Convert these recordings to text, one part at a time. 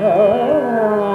Rama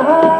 Uh-huh.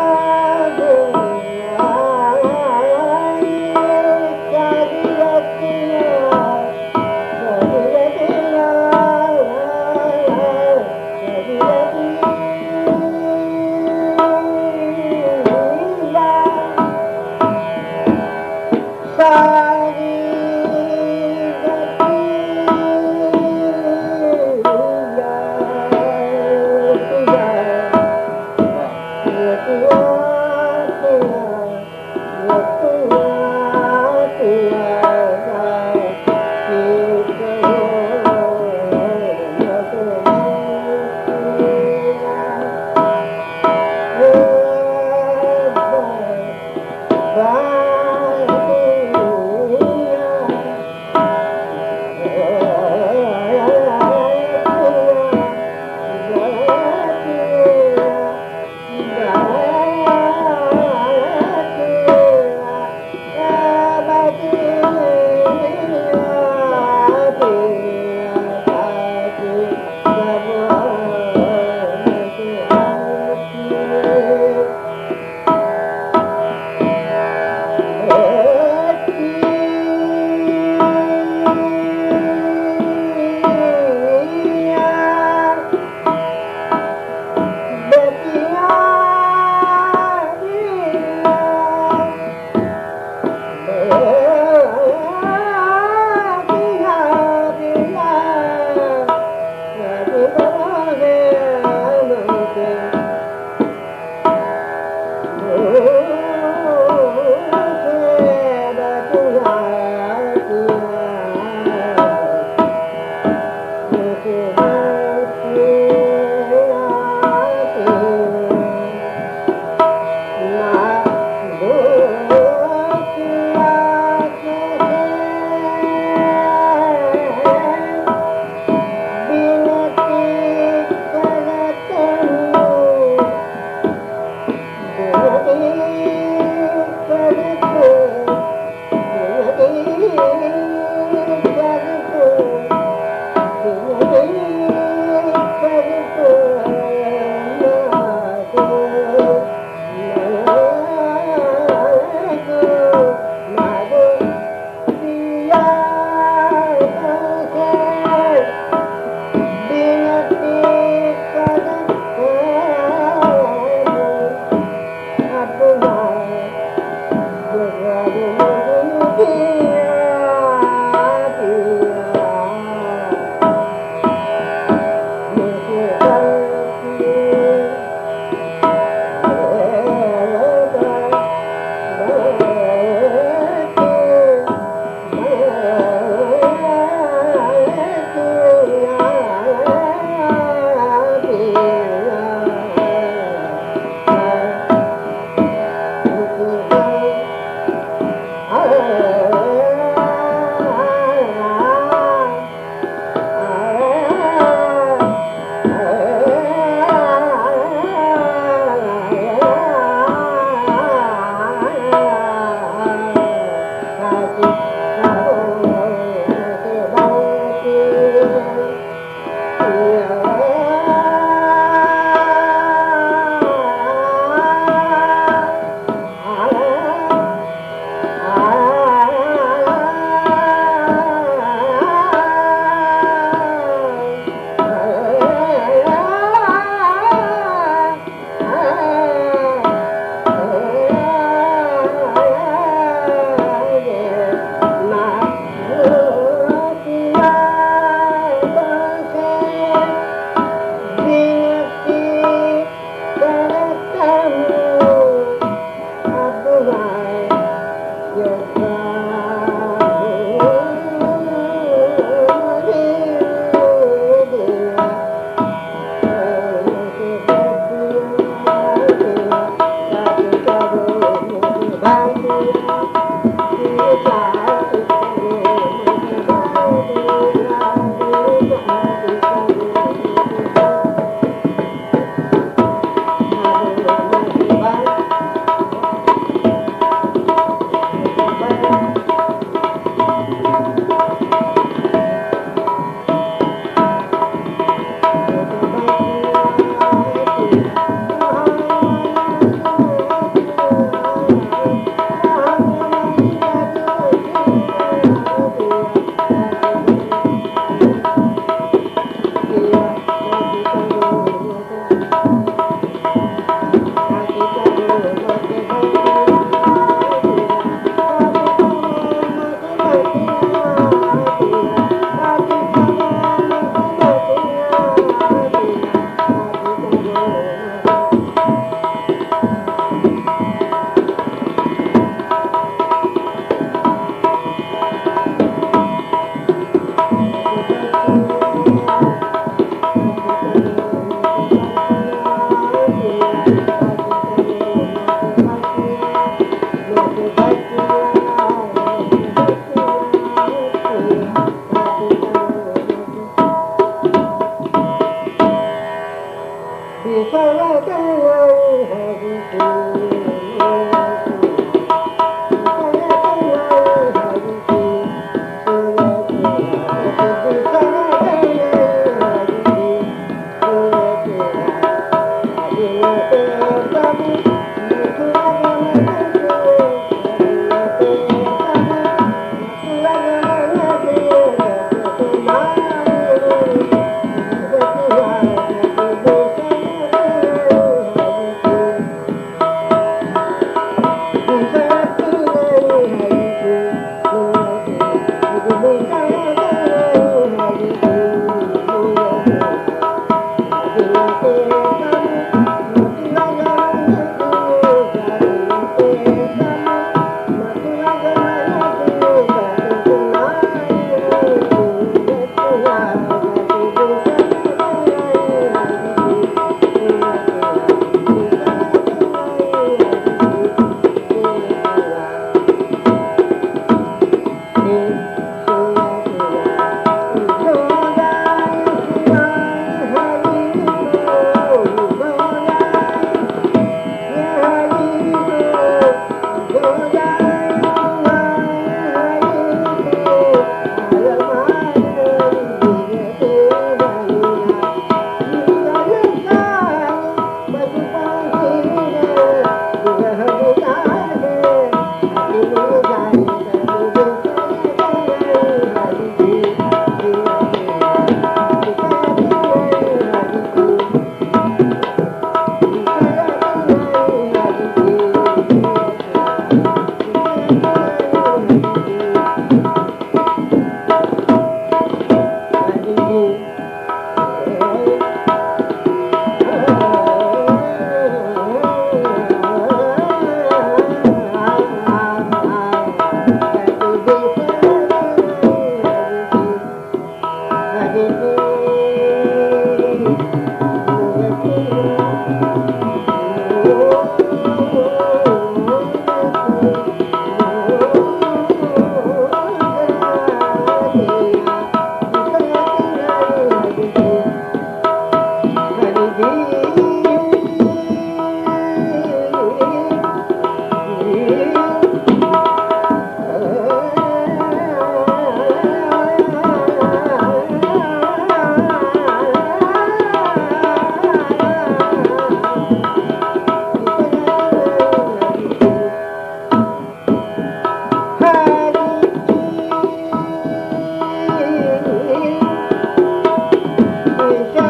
Opa!